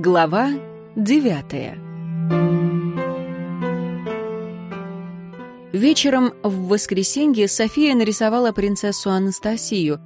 Глава девятая Вечером в воскресенье София нарисовала принцессу Анастасию.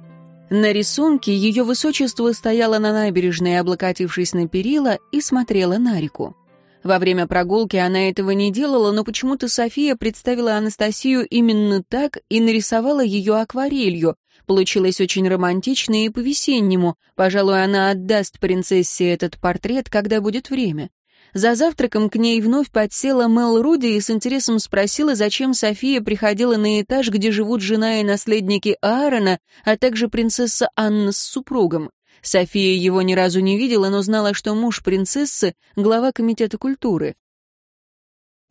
На рисунке ее высочество стояло на набережной, облокотившись на перила, и смотрела на реку. Во время прогулки она этого не делала, но почему-то София представила Анастасию именно так и нарисовала ее акварелью. Получилось очень романтично и по-весеннему. Пожалуй, она отдаст принцессе этот портрет, когда будет время. За завтраком к ней вновь подсела Мел Руди и с интересом спросила, зачем София приходила на этаж, где живут жена и наследники Аарона, а также принцесса Анна с супругом. София его ни разу не видела, но знала, что муж принцессы — глава комитета культуры.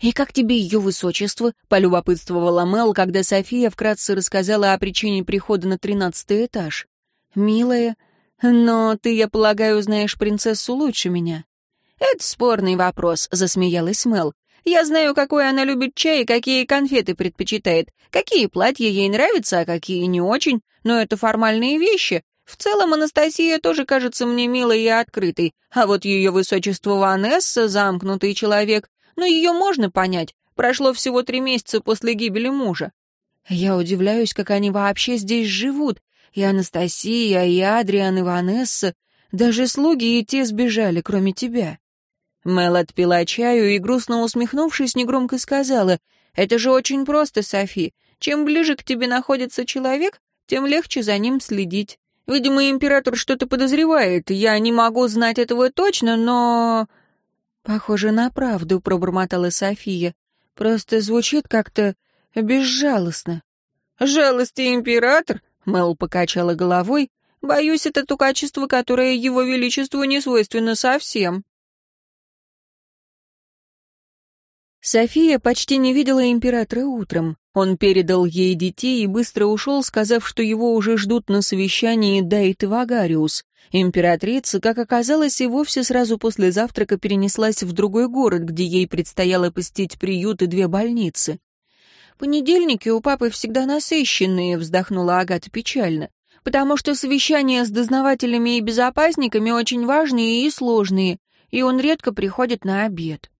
«И как тебе ее высочество?» — полюбопытствовала Мел, когда София вкратце рассказала о причине прихода на тринадцатый этаж. «Милая, но ты, я полагаю, знаешь принцессу лучше меня». «Это спорный вопрос», — засмеялась Мел. «Я знаю, какой она любит чай и какие конфеты предпочитает, какие платья ей нравятся, а какие не очень, но это формальные вещи. В целом Анастасия тоже кажется мне милой и открытой, а вот ее высочество Ванесса — замкнутый человек. Но ее можно понять, прошло всего три месяца после гибели мужа. Я удивляюсь, как они вообще здесь живут. И Анастасия, и Адриан, и Ванесса. Даже слуги и те сбежали, кроме тебя. Мел отпила чаю и, грустно усмехнувшись, негромко сказала, «Это же очень просто, Софи. Чем ближе к тебе находится человек, тем легче за ним следить. Видимо, император что-то подозревает. Я не могу знать этого точно, но...» «Похоже на правду», — пробормотала София. «Просто звучит как-то безжалостно». «Жалости император?» — Мэл покачала головой. «Боюсь, это то качество, которое его величеству не свойственно совсем». София почти не видела императора утром. Он передал ей детей и быстро ушел, сказав, что его уже ждут на совещании Дайт Вагариус. Императрица, как оказалось, и вовсе сразу после завтрака перенеслась в другой город, где ей предстояло посетить приют и две больницы. «Понедельники у папы всегда насыщенные», — вздохнула Агата печально, «потому что совещания с дознавателями и безопасниками очень важные и сложные, и он редко приходит на обед».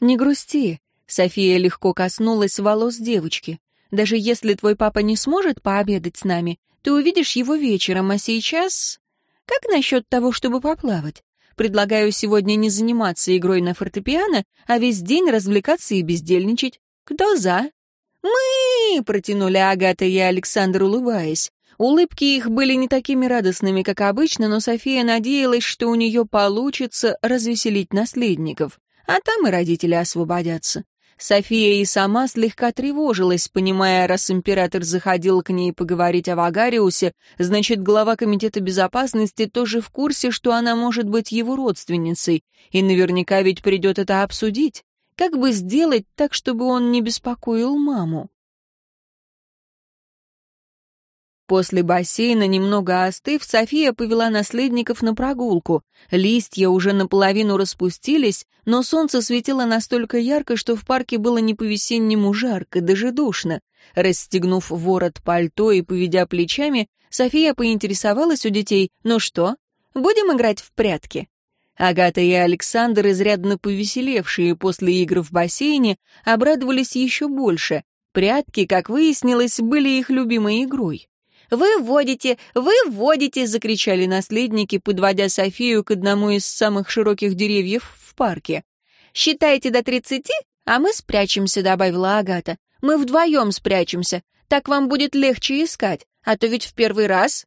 «Не грусти», — София легко коснулась волос девочки. «Даже если твой папа не сможет пообедать с нами, ты увидишь его вечером, а сейчас... Как насчет того, чтобы поплавать? Предлагаю сегодня не заниматься игрой на фортепиано, а весь день развлекаться и бездельничать. Кто за?» «Мы!» — протянули Агата и Александр, улыбаясь. Улыбки их были не такими радостными, как обычно, но София надеялась, что у нее получится развеселить наследников а там и родители освободятся. София и сама слегка тревожилась, понимая, раз император заходил к ней поговорить о Вагариусе, значит, глава комитета безопасности тоже в курсе, что она может быть его родственницей, и наверняка ведь придет это обсудить. Как бы сделать так, чтобы он не беспокоил маму? После бассейна, немного остыв, София повела наследников на прогулку. Листья уже наполовину распустились, но солнце светило настолько ярко, что в парке было не по-весеннему жарко, даже душно. Расстегнув ворот пальто и поведя плечами, София поинтересовалась у детей, «Ну что, будем играть в прятки?» Агата и Александр, изрядно повеселевшие после игр в бассейне, обрадовались еще больше. Прятки, как выяснилось, были их любимой игрой. «Вы вводите! Вы вводите!» — закричали наследники, подводя Софию к одному из самых широких деревьев в парке. «Считайте до тридцати, а мы спрячемся», — добавила Агата. «Мы вдвоем спрячемся. Так вам будет легче искать, а то ведь в первый раз...»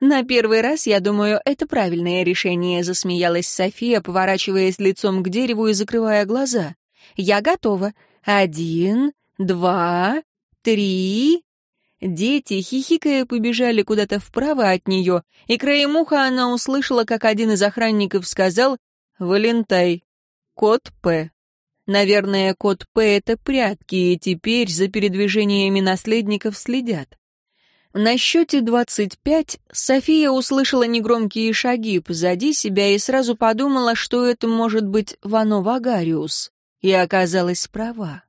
«На первый раз, я думаю, это правильное решение», — засмеялась София, поворачиваясь лицом к дереву и закрывая глаза. «Я готова. Один, два, три...» Дети, хихикая, побежали куда-то вправо от нее, и краем уха она услышала, как один из охранников сказал «Валентай, код П». Наверное, код П — это прятки, и теперь за передвижениями наследников следят. На счете двадцать пять София услышала негромкие шаги позади себя и сразу подумала, что это может быть Вано Вагариус, и оказалась права.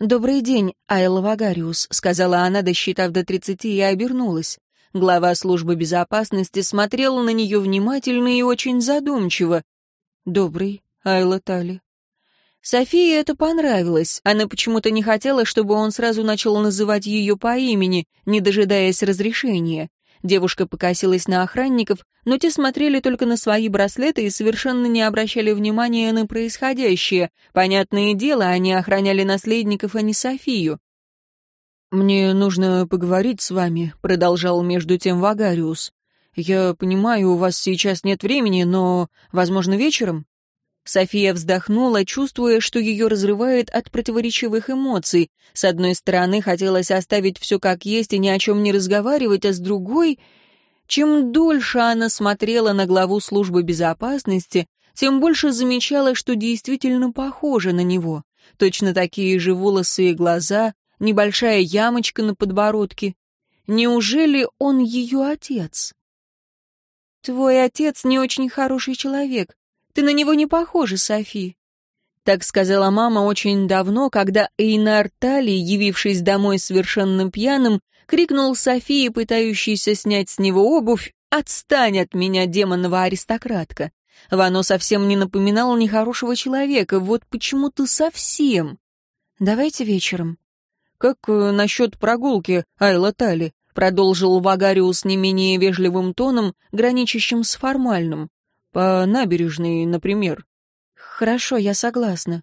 «Добрый день, Айла Вагариус», — сказала она, досчитав до тридцати, и обернулась. Глава службы безопасности смотрел на нее внимательно и очень задумчиво. «Добрый, Айла Тали». Софии это понравилось. Она почему-то не хотела, чтобы он сразу начал называть ее по имени, не дожидаясь разрешения. Девушка покосилась на охранников, но те смотрели только на свои браслеты и совершенно не обращали внимания на происходящее. Понятное дело, они охраняли наследников, а не Софию. «Мне нужно поговорить с вами», — продолжал между тем Вагариус. «Я понимаю, у вас сейчас нет времени, но, возможно, вечером?» София вздохнула, чувствуя, что ее разрывает от противоречивых эмоций. С одной стороны, хотелось оставить все как есть и ни о чем не разговаривать, а с другой... Чем дольше она смотрела на главу службы безопасности, тем больше замечала, что действительно похожа на него. Точно такие же волосы и глаза, небольшая ямочка на подбородке. Неужели он ее отец? «Твой отец не очень хороший человек», ты на него не похожа, Софи». Так сказала мама очень давно, когда Эйнар Тали, явившись домой совершенно пьяным, крикнул Софии, пытающейся снять с него обувь, «Отстань от меня, демонова аристократка!» Вано совсем не напоминал нехорошего человека, вот почему-то совсем. «Давайте вечером». «Как э, насчет прогулки, Айла Тали?» — продолжил Вагариус не менее вежливым тоном, граничащим с формальным. По набережной, например. Хорошо, я согласна.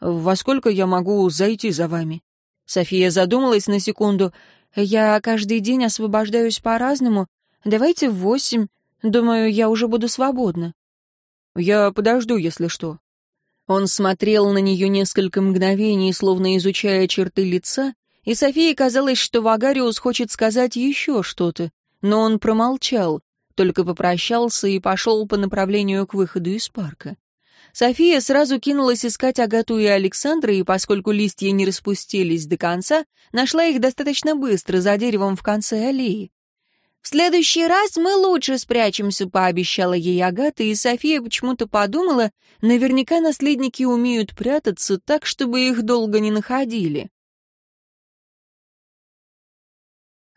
Во сколько я могу зайти за вами? София задумалась на секунду. Я каждый день освобождаюсь по-разному. Давайте в восемь. Думаю, я уже буду свободна. Я подожду, если что. Он смотрел на нее несколько мгновений, словно изучая черты лица, и Софии казалось, что Вагариус хочет сказать еще что-то, но он промолчал только попрощался и пошел по направлению к выходу из парка. София сразу кинулась искать Агату и Александра, и поскольку листья не распустились до конца, нашла их достаточно быстро за деревом в конце аллеи. «В следующий раз мы лучше спрячемся», — пообещала ей Агата, и София почему-то подумала, наверняка наследники умеют прятаться так, чтобы их долго не находили.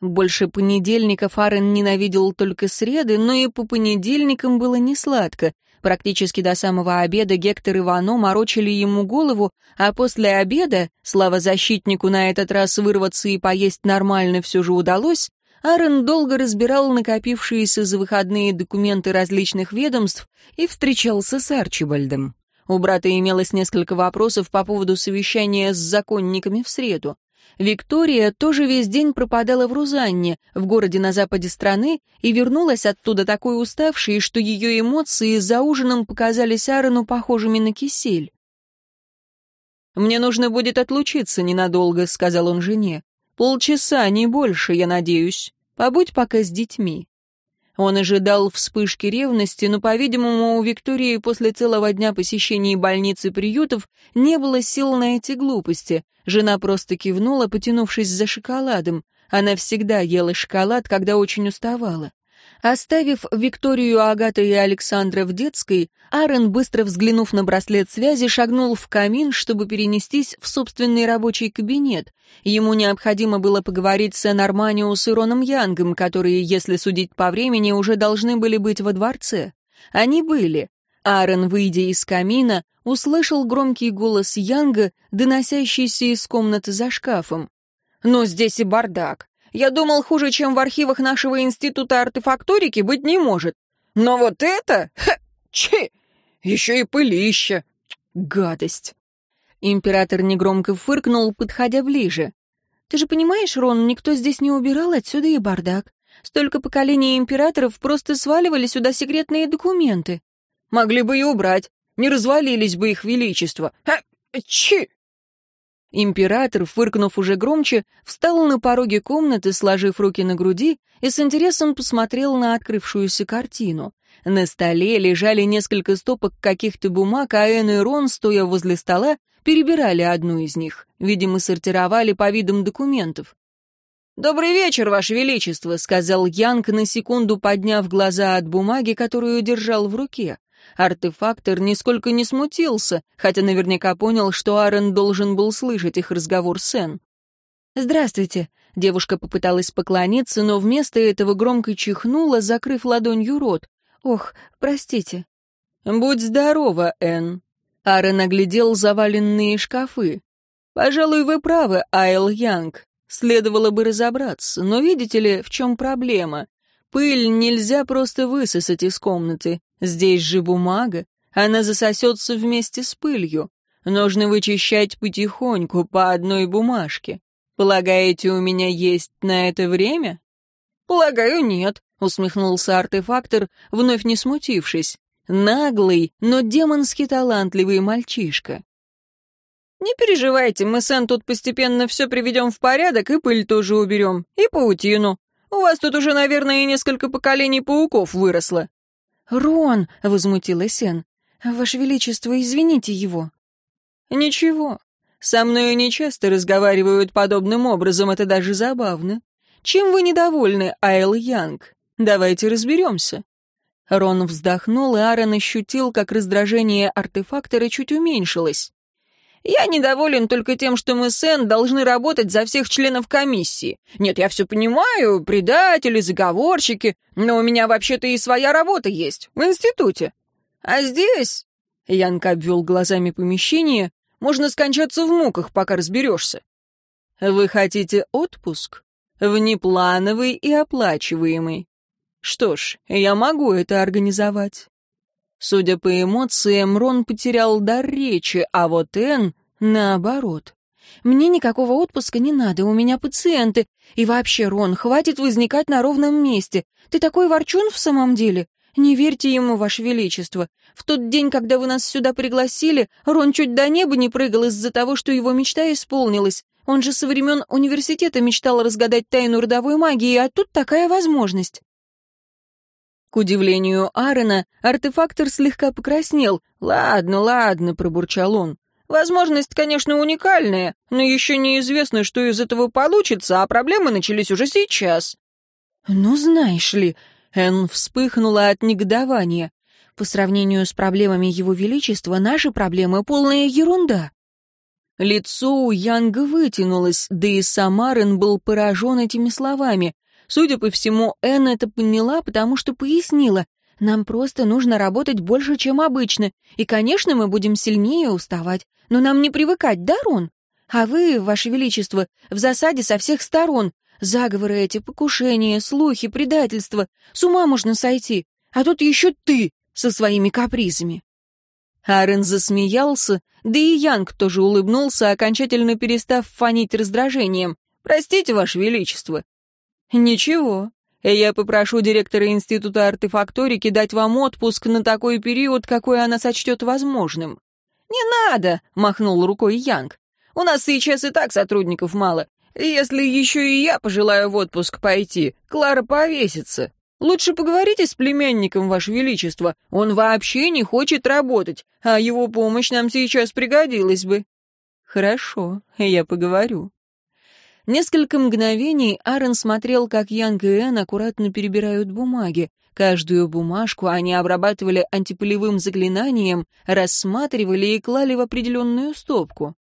Больше понедельника Фарен ненавидел только среды, но и по понедельникам было не сладко. Практически до самого обеда Гектор и Вано морочили ему голову, а после обеда, слава защитнику на этот раз вырваться и поесть нормально все же удалось, Аарон долго разбирал накопившиеся за выходные документы различных ведомств и встречался с Арчибальдом. У брата имелось несколько вопросов по поводу совещания с законниками в среду. Виктория тоже весь день пропадала в Рузанне, в городе на западе страны, и вернулась оттуда такой уставшей, что ее эмоции за ужином показались Аарону похожими на кисель. «Мне нужно будет отлучиться ненадолго», — сказал он жене. «Полчаса, не больше, я надеюсь. Побудь пока с детьми». Он ожидал вспышки ревности, но, по-видимому, у Виктории после целого дня посещений больниц и приютов не было сил на эти глупости. Жена просто кивнула, потянувшись за шоколадом. Она всегда ела шоколад, когда очень уставала. Оставив Викторию, Агата и Александра в детской, Аарон, быстро взглянув на браслет связи, шагнул в камин, чтобы перенестись в собственный рабочий кабинет. Ему необходимо было поговорить с Энарманиус и Роном Янгом, которые, если судить по времени, уже должны были быть во дворце. Они были. Аарон, выйдя из камина, услышал громкий голос Янга, доносящийся из комнаты за шкафом. «Но здесь и бардак. Я думал, хуже, чем в архивах нашего института артефакторики, быть не может. Но вот это... Ха, чи! Еще и пылища! Гадость!» Император негромко фыркнул, подходя ближе. «Ты же понимаешь, Рон, никто здесь не убирал, отсюда и бардак. Столько поколений императоров просто сваливали сюда секретные документы. Могли бы и убрать, не развалились бы их величество. Ха, чи!» Император, фыркнув уже громче, встал на пороге комнаты, сложив руки на груди, и с интересом посмотрел на открывшуюся картину. На столе лежали несколько стопок каких-то бумаг, а Эн и Рон, стоя возле стола, перебирали одну из них. Видимо, сортировали по видам документов. «Добрый вечер, Ваше Величество», — сказал Янг, на секунду подняв глаза от бумаги, которую держал в руке. Артефактор нисколько не смутился, хотя наверняка понял, что Аарон должен был слышать их разговор с Эн. «Здравствуйте». Девушка попыталась поклониться, но вместо этого громко чихнула, закрыв ладонью рот. «Ох, простите». «Будь здорова, Энн». Аарон оглядел заваленные шкафы. «Пожалуй, вы правы, Айл Янг. Следовало бы разобраться, но видите ли, в чем проблема? Пыль нельзя просто высосать из комнаты. Здесь же бумага. Она засосется вместе с пылью. Нужно вычищать потихоньку, по одной бумажке. Полагаете, у меня есть на это время? Полагаю, нет, усмехнулся артефактор, вновь не смутившись. Наглый, но демонски талантливый мальчишка. «Не переживайте, мы с Эн тут постепенно все приведем в порядок и пыль тоже уберем, и паутину. У вас тут уже, наверное, несколько поколений пауков выросло». «Рон!» — возмутилась Эн. «Ваше Величество, извините его». «Ничего. Со мной нечасто разговаривают подобным образом, это даже забавно. Чем вы недовольны, Айл Янг? Давайте разберемся». Рон вздохнул, и Аарон ощутил, как раздражение артефактора чуть уменьшилось. Я недоволен только тем, что мы с Энн должны работать за всех членов комиссии. Нет, я все понимаю, предатели, заговорщики, но у меня вообще-то и своя работа есть, в институте. А здесь...» Янка обвел глазами помещение. «Можно скончаться в муках, пока разберешься». «Вы хотите отпуск? Внеплановый и оплачиваемый. Что ж, я могу это организовать. Судя по эмоциям, Рон потерял дар речи, а вот Энн — наоборот. «Мне никакого отпуска не надо, у меня пациенты. И вообще, Рон, хватит возникать на ровном месте. Ты такой ворчун в самом деле? Не верьте ему, Ваше Величество. В тот день, когда вы нас сюда пригласили, Рон чуть до неба не прыгал из-за того, что его мечта исполнилась. Он же со времен университета мечтал разгадать тайну родовой магии, а тут такая возможность». К удивлению Аарона, артефактор слегка покраснел. «Ладно, ладно», — пробурчал он. «Возможность, конечно, уникальная, но еще неизвестно, что из этого получится, а проблемы начались уже сейчас». «Ну, знаешь ли...» — Энн вспыхнула от негодования. «По сравнению с проблемами Его Величества, наши проблемы — полная ерунда». Лицо у Янга вытянулось, да и сам Аарон был поражен этими словами. Судя по всему, Энн это поняла, потому что пояснила. Нам просто нужно работать больше, чем обычно. И, конечно, мы будем сильнее уставать. Но нам не привыкать, да, Рон? А вы, Ваше Величество, в засаде со всех сторон. Заговоры эти, покушения, слухи, предательства. С ума можно сойти. А тут еще ты со своими капризами. Арен засмеялся, да и Янг тоже улыбнулся, окончательно перестав фонить раздражением. «Простите, Ваше Величество, «Ничего. Я попрошу директора Института артефакторики дать вам отпуск на такой период, какой она сочтет возможным». «Не надо!» — махнул рукой Янг. «У нас сейчас и так сотрудников мало. Если еще и я пожелаю в отпуск пойти, Клара повесится. Лучше поговорите с племянником, Ваше Величество. Он вообще не хочет работать, а его помощь нам сейчас пригодилась бы». «Хорошо, я поговорю». Несколько мгновений Аарон смотрел, как Янг и Энн аккуратно перебирают бумаги. Каждую бумажку они обрабатывали антипылевым заклинанием, рассматривали и клали в определенную стопку.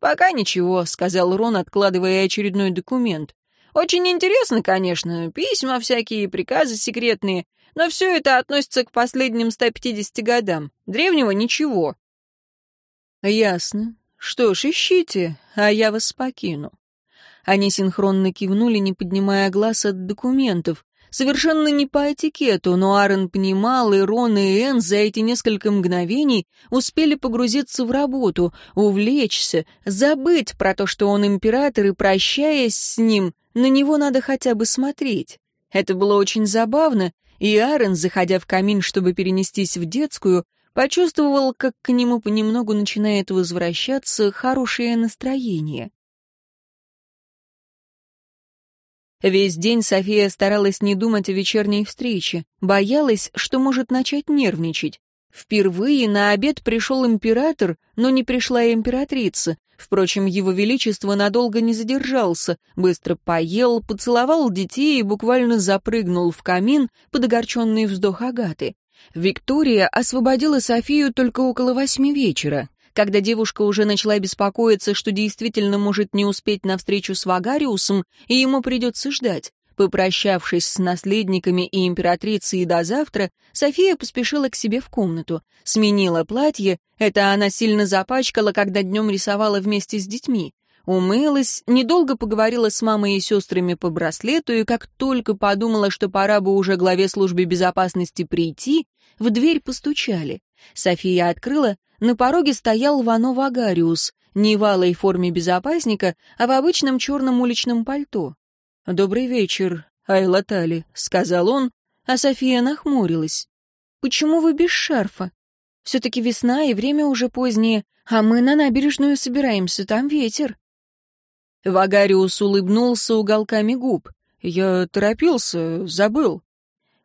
«Пока ничего», — сказал Рон, откладывая очередной документ. «Очень интересно, конечно, письма всякие, приказы секретные, но все это относится к последним 150 годам. Древнего ничего». «Ясно. Что ж, ищите, а я вас покину». Они синхронно кивнули, не поднимая глаз от документов. Совершенно не по этикету, но Аарон понимал, и Рон, и Энн за эти несколько мгновений успели погрузиться в работу, увлечься, забыть про то, что он император, и, прощаясь с ним, на него надо хотя бы смотреть. Это было очень забавно, и Аарон, заходя в камин, чтобы перенестись в детскую, почувствовал, как к нему понемногу начинает возвращаться хорошее настроение. Весь день София старалась не думать о вечерней встрече, боялась, что может начать нервничать. Впервые на обед пришел император, но не пришла императрица. Впрочем, его величество надолго не задержался, быстро поел, поцеловал детей и буквально запрыгнул в камин под огорченный вздох Агаты. Виктория освободила Софию только около восьми вечера. Когда девушка уже начала беспокоиться, что действительно может не успеть на встречу с Вагариусом, и ему придется ждать, Попрощавшись с наследниками и императрицей до завтра, София поспешила к себе в комнату, сменила платье, это она сильно запачкала, когда днем рисовала вместе с детьми, умылась, недолго поговорила с мамой и сестрами по браслету, и как только подумала, что пора бы уже главе службы безопасности прийти, в дверь постучали. София открыла, на пороге стоял Вано Вагариус, не в алой форме безопасника, а в обычном черном уличном пальто. «Добрый вечер, Айла Тали», — сказал он, а София нахмурилась. «Почему вы без шарфа? Все-таки весна и время уже позднее, а мы на набережную собираемся, там ветер». Вагариус улыбнулся уголками губ. «Я торопился, забыл».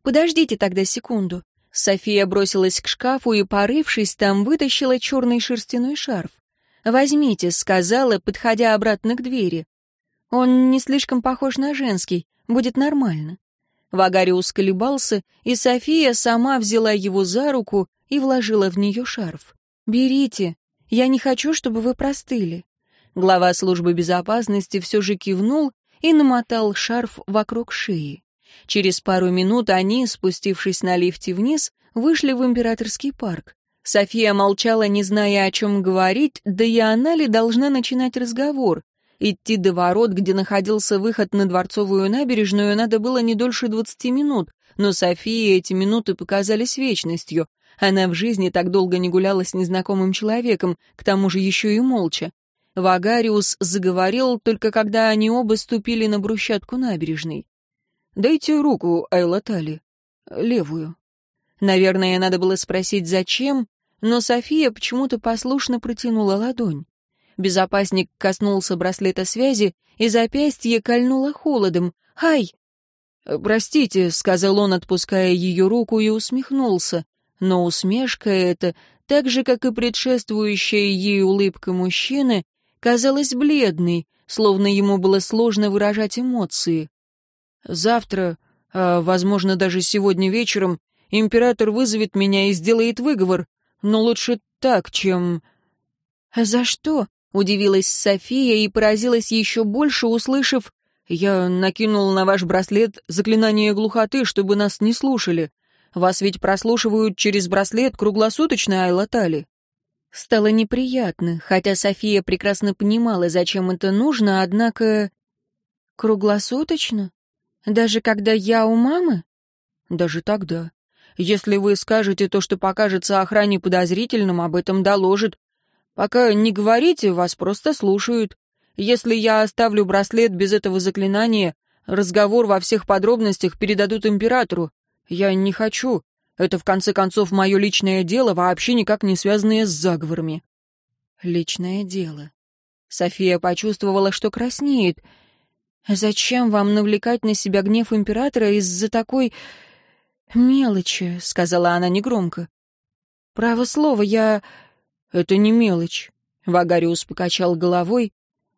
«Подождите тогда секунду». София бросилась к шкафу и, порывшись там, вытащила черный шерстяной шарф. «Возьмите», — сказала, подходя обратно к двери. Он не слишком похож на женский, будет нормально. Вагариус колебался, и София сама взяла его за руку и вложила в нее шарф. «Берите, я не хочу, чтобы вы простыли». Глава службы безопасности все же кивнул и намотал шарф вокруг шеи. Через пару минут они, спустившись на лифте вниз, вышли в императорский парк. София молчала, не зная, о чем говорить, да и она ли должна начинать разговор. Идти до ворот, где находился выход на Дворцовую набережную, надо было не дольше двадцати минут, но Софии эти минуты показались вечностью. Она в жизни так долго не гуляла с незнакомым человеком, к тому же еще и молча. Вагариус заговорил только когда они оба ступили на брусчатку набережной. «Дайте руку, Айла Тали. Левую». Наверное, надо было спросить, зачем, но София почему-то послушно протянула ладонь. Безопасник коснулся браслета связи, и запястье кольнуло холодом. «Ай!» «Простите», — сказал он, отпуская ее руку, и усмехнулся. Но усмешка эта, так же, как и предшествующая ей улыбка мужчины, казалась бледной, словно ему было сложно выражать эмоции. «Завтра, а, возможно, даже сегодня вечером, император вызовет меня и сделает выговор, но лучше так, чем...» «За что?» Удивилась София и поразилась еще больше, услышав «Я накинул на ваш браслет заклинание глухоты, чтобы нас не слушали. Вас ведь прослушивают через браслет круглосуточно, Айла Тали». Стало неприятно, хотя София прекрасно понимала, зачем это нужно, однако... «Круглосуточно? Даже когда я у мамы?» «Даже тогда. Если вы скажете то, что покажется охране подозрительным, об этом доложит. Пока не говорите, вас просто слушают. Если я оставлю браслет без этого заклинания, разговор во всех подробностях передадут императору. Я не хочу. Это, в конце концов, мое личное дело, вообще никак не связанное с заговорами. Личное дело. София почувствовала, что краснеет. «Зачем вам навлекать на себя гнев императора из-за такой мелочи?» — сказала она негромко. «Право слово, я... «Это не мелочь», — Вагариус покачал головой.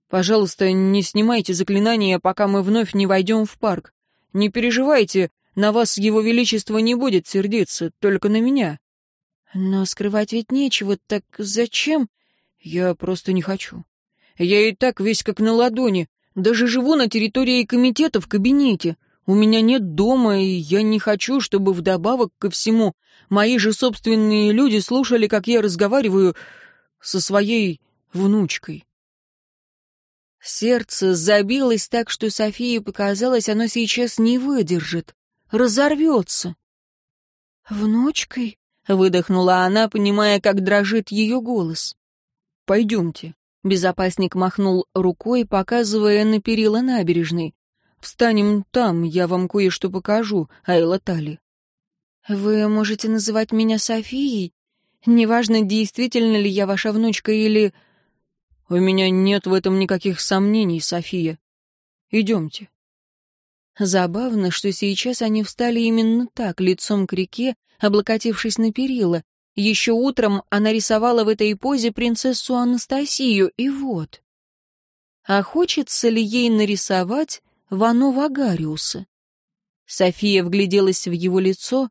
«Пожалуйста, не снимайте заклинания, пока мы вновь не войдем в парк. Не переживайте, на вас его величество не будет сердиться, только на меня». «Но скрывать ведь нечего, так зачем?» «Я просто не хочу. Я и так весь как на ладони, даже живу на территории комитета в кабинете. У меня нет дома, и я не хочу, чтобы вдобавок ко всему Мои же собственные люди слушали, как я разговариваю со своей внучкой. Сердце забилось так, что Софии показалось, оно сейчас не выдержит, разорвется. «Внучкой?» — выдохнула она, понимая, как дрожит ее голос. «Пойдемте». Безопасник махнул рукой, показывая на перила набережной. «Встанем там, я вам кое-что покажу, Айла Тали». «Вы можете называть меня Софией? Неважно, действительно ли я ваша внучка или...» «У меня нет в этом никаких сомнений, София. Идемте». Забавно, что сейчас они встали именно так, лицом к реке, облокотившись на перила. Еще утром она рисовала в этой позе принцессу Анастасию, и вот. А хочется ли ей нарисовать Вано Вагариуса? София вгляделась в его лицо,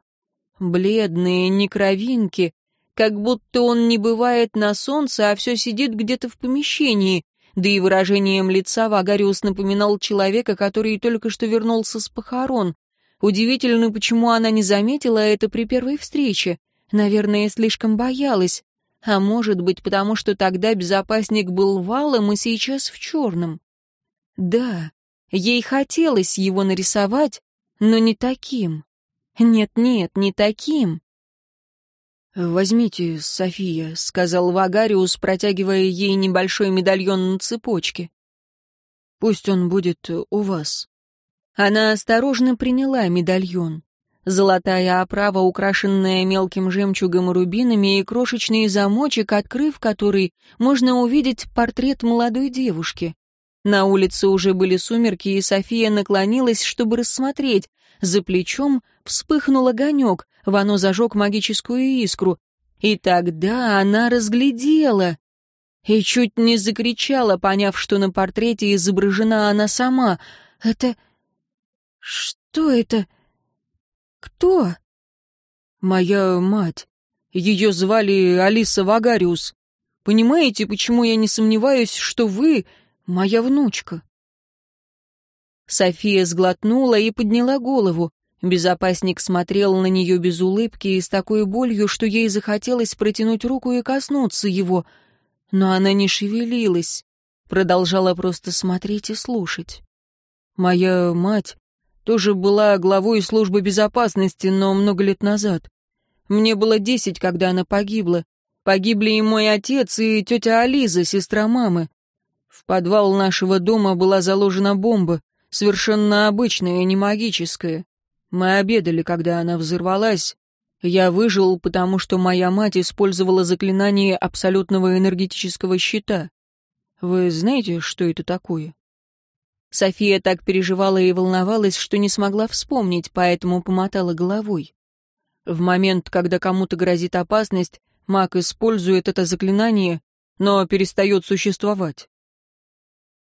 бледные, не кровинки, как будто он не бывает на солнце, а все сидит где-то в помещении, да и выражением лица Вагариус напоминал человека, который только что вернулся с похорон. Удивительно, почему она не заметила это при первой встрече. Наверное, слишком боялась. А может быть, потому что тогда безопасник был валом и сейчас в черном. Да, ей хотелось его нарисовать, но не таким. Нет-нет, не таким. «Возьмите, София», — сказал Вагариус, протягивая ей небольшой медальон на цепочке. «Пусть он будет у вас». Она осторожно приняла медальон. Золотая оправа, украшенная мелким жемчугом и рубинами, и крошечный замочек, открыв который, можно увидеть портрет молодой девушки. На улице уже были сумерки, и София наклонилась, чтобы рассмотреть. За плечом вспыхнул огонек, Вано зажег магическую искру. И тогда она разглядела и чуть не закричала, поняв, что на портрете изображена она сама. «Это... что это? Кто?» «Моя мать. Ее звали Алиса Вагариус. Понимаете, почему я не сомневаюсь, что вы моя внучка?» София сглотнула и подняла голову. Безопасник смотрел на нее без улыбки и с такой болью, что ей захотелось протянуть руку и коснуться его. Но она не шевелилась, продолжала просто смотреть и слушать. «Моя мать тоже была главой службы безопасности, но много лет назад. Мне было десять, когда она погибла. Погибли и мой отец, и тетя Ализа, сестра мамы. В подвал нашего дома была заложена бомба, совершенно обычная, не магическая. Мы обедали, когда она взорвалась. Я выжил, потому что моя мать использовала заклинание абсолютного энергетического щита. Вы знаете, что это такое? София так переживала и волновалась, что не смогла вспомнить, поэтому помотала головой. В момент, когда кому-то грозит опасность, маг использует это заклинание, но перестает существовать.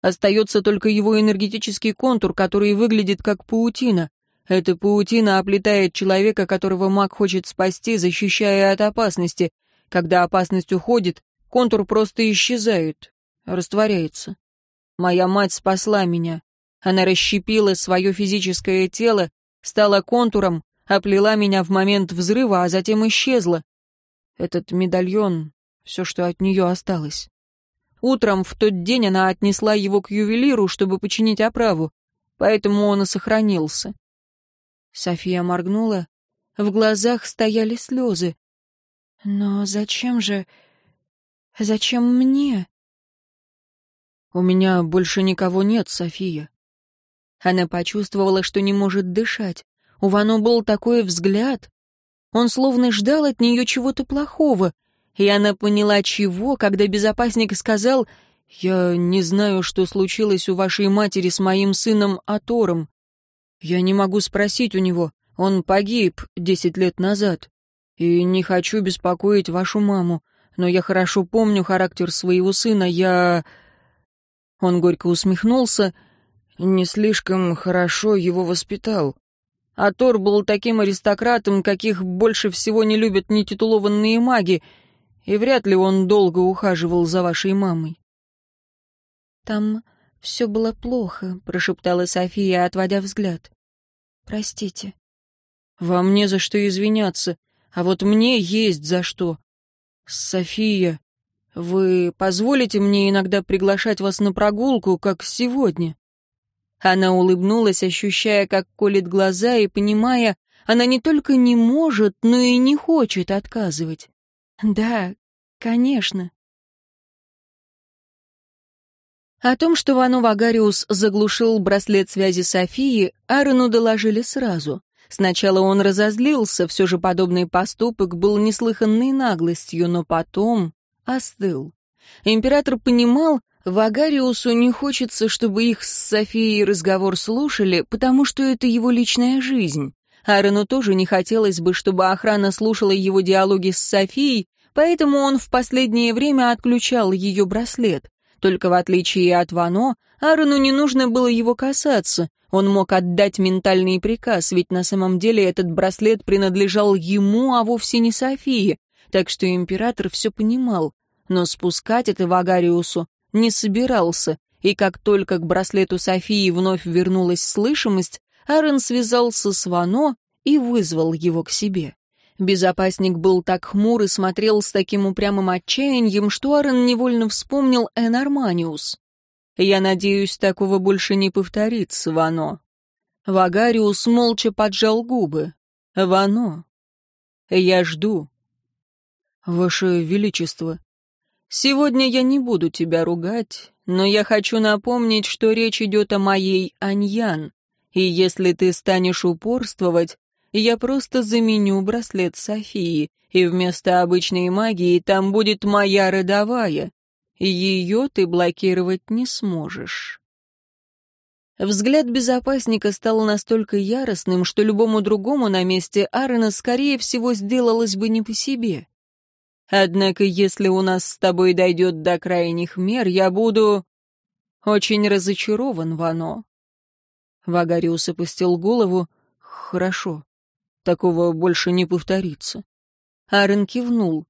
Остается только его энергетический контур, который выглядит как паутина, эта паутина оплетает человека, которого маг хочет спасти, защищая от опасности. Когда опасность уходит, контур просто исчезает, растворяется. Моя мать спасла меня. Она расщепила свое физическое тело, стала контуром, оплела меня в момент взрыва, а затем исчезла. Этот медальон — все, что от нее осталось. Утром в тот день она отнесла его к ювелиру, чтобы починить оправу, поэтому он и сохранился. София моргнула. В глазах стояли слезы. «Но зачем же... зачем мне?» «У меня больше никого нет, София». Она почувствовала, что не может дышать. У Вано был такой взгляд. Он словно ждал от нее чего-то плохого. И она поняла, чего, когда безопасник сказал, «Я не знаю, что случилось у вашей матери с моим сыном Атором. Я не могу спросить у него. Он погиб десять лет назад. И не хочу беспокоить вашу маму, но я хорошо помню характер своего сына. Я...» Он горько усмехнулся. «Не слишком хорошо его воспитал. А Тор был таким аристократом, каких больше всего не любят нетитулованные маги, и вряд ли он долго ухаживал за вашей мамой». «Там все было плохо», — прошептала София, отводя взгляд. «Простите». «Вам не за что извиняться, а вот мне есть за что. София, вы позволите мне иногда приглашать вас на прогулку, как сегодня?» Она улыбнулась, ощущая, как колет глаза, и понимая, она не только не может, но и не хочет отказывать. «Да, конечно». О том, что Вано Вагариус заглушил браслет связи Софии, Аарону доложили сразу. Сначала он разозлился, все же подобный поступок был неслыханной наглостью, но потом остыл. Император понимал, Вагариусу не хочется, чтобы их с Софией разговор слушали, потому что это его личная жизнь. Аарону тоже не хотелось бы, чтобы охрана слушала его диалоги с Софией, поэтому он в последнее время отключал ее браслет. Только в отличие от Вано, Аарону не нужно было его касаться. Он мог отдать ментальный приказ, ведь на самом деле этот браслет принадлежал ему, а вовсе не Софии. Так что император все понимал, но спускать это Вагариусу не собирался, и как только к браслету Софии вновь вернулась слышимость, Аарон связался с Вано и вызвал его к себе. Безопасник был так хмур и смотрел с таким упрямым отчаянием, что Аарон невольно вспомнил Эн Арманиус. «Я надеюсь, такого больше не повторится, Вано». Вагариус молча поджал губы. «Вано, я жду». «Ваше Величество, сегодня я не буду тебя ругать, но я хочу напомнить, что речь идет о моей Аньян, и если ты станешь упорствовать, я просто заменю браслет Софии, и вместо обычной магии там будет моя родовая. Ее ты блокировать не сможешь. Взгляд безопасника стал настолько яростным, что любому другому на месте Аарона, скорее всего, сделалось бы не по себе. Однако, если у нас с тобой дойдет до крайних мер, я буду очень разочарован, Вано. Вагариус опустил голову. Хорошо. Такого больше не повторится. Аарон кивнул.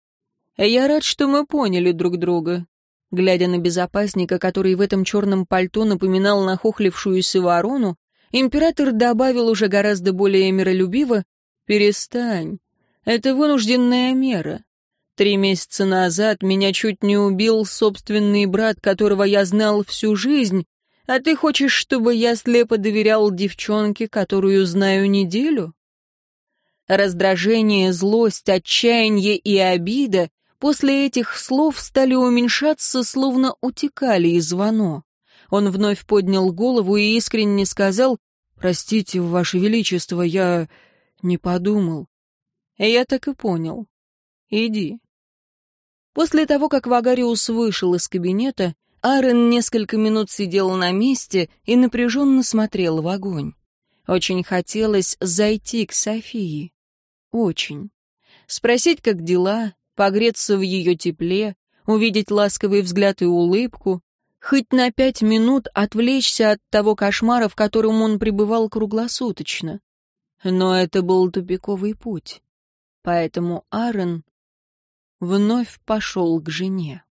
«Я рад, что мы поняли друг друга». Глядя на безопасника, который в этом черном пальто напоминал нахохлившуюся ворону, император добавил уже гораздо более миролюбиво «Перестань. Это вынужденная мера. Три месяца назад меня чуть не убил собственный брат, которого я знал всю жизнь, а ты хочешь, чтобы я слепо доверял девчонке, которую знаю неделю?» Раздражение, злость, отчаяние и обида после этих слов стали уменьшаться, словно утекали из вано. Он вновь поднял голову и искренне сказал «Простите, Ваше Величество, я не подумал». Я так и понял. Иди. После того, как Вагариус вышел из кабинета, Аарон несколько минут сидел на месте и напряженно смотрел в огонь. Очень хотелось зайти к Софии. Очень. Спросить, как дела, погреться в ее тепле, увидеть ласковый взгляд и улыбку, хоть на пять минут отвлечься от того кошмара, в котором он пребывал круглосуточно. Но это был тупиковый путь. Поэтому Аарон вновь пошел к жене.